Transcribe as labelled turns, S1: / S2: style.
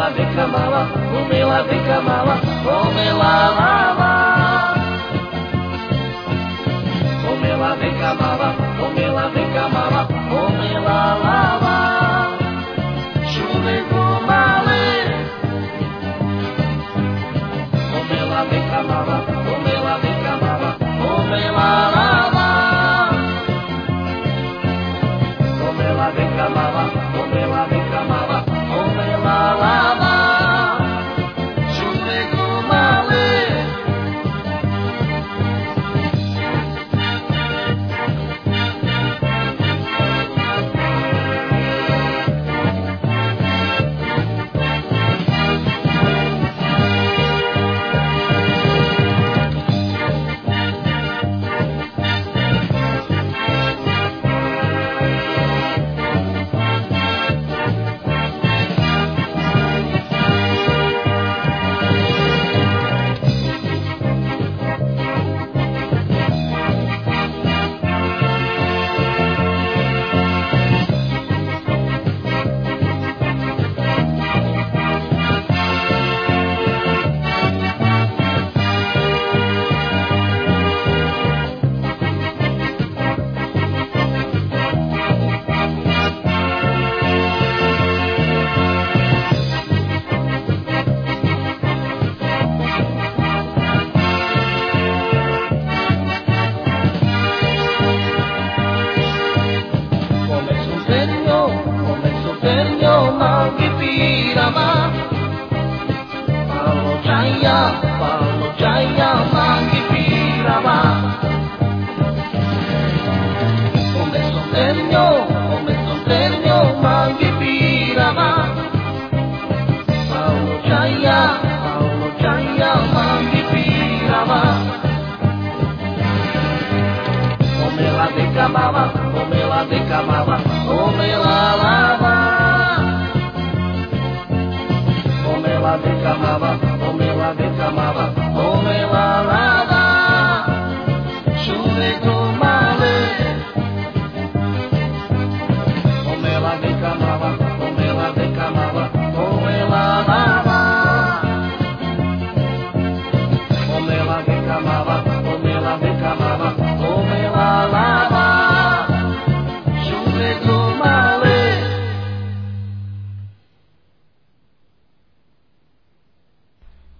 S1: Omela de camala, omela de camala, omela lava. Omela de camala, omela de camala, omela lava. Chuve com male. Omela de camala, omela de camala, omela lava. Omela de camala, omela de camala, omela Love. vida más. Palo chaya, palo chaya, mangi pira más. Come sonterño, come sonterño, mangi pira más. Palo chaya, palo chaya, mangi pira más. Come la de camama, come la de camama, come la Baba, Baba, Baba.